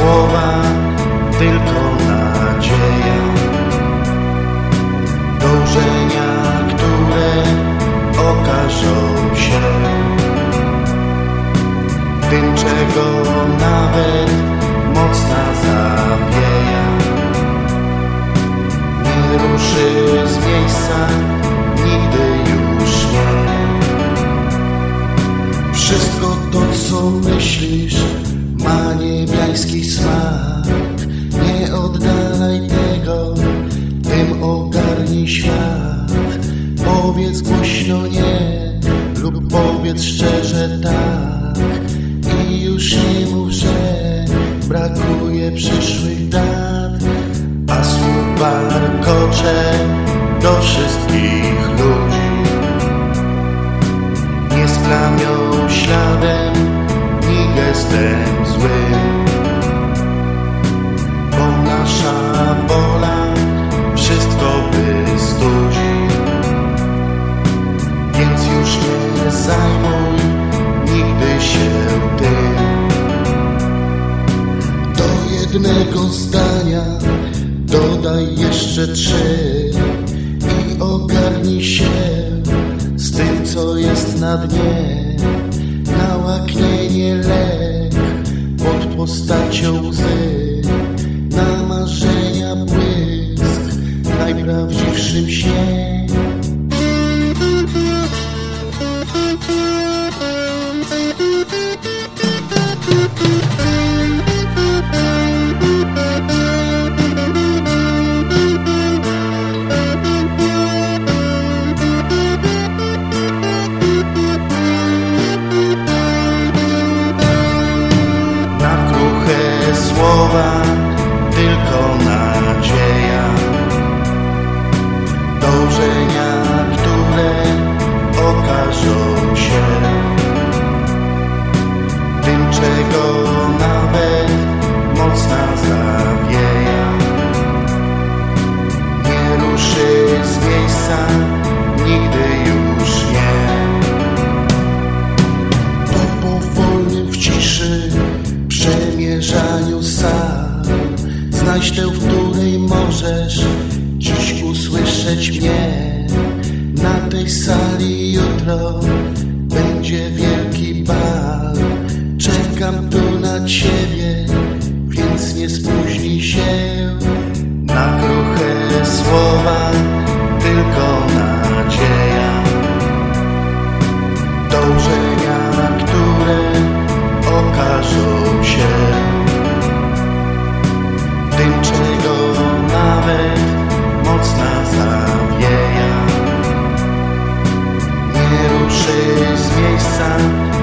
słowa, tylko nadzieja. Dążenia, które okażą się tym, czego nawet mocna zawieja. Nie ruszy z miejsca, nigdy już nie. Wszystko to, co myślisz, ma niebiański smak. Nie oddalaj tego, tym ogarnij świat. Powiedz głośno nie, lub powiedz szczerze tak. I już nie mów, że brakuje przyszłych dat. A słów warkocze do wszystkich jednego zdania dodaj jeszcze trzy i ogarnij się z tym, co jest na dnie. Na łaknienie lek pod postacią łzy, na marzenia błysk najprawdziwszym śnie. Słowa tylko nadzieja. Tę, w której możesz dziś usłyszeć mnie. Na tej sali jutro będzie wielki bal. Czekam tu na ciebie, więc nie spóźnij się Na kruche słowa tylko z miejsca.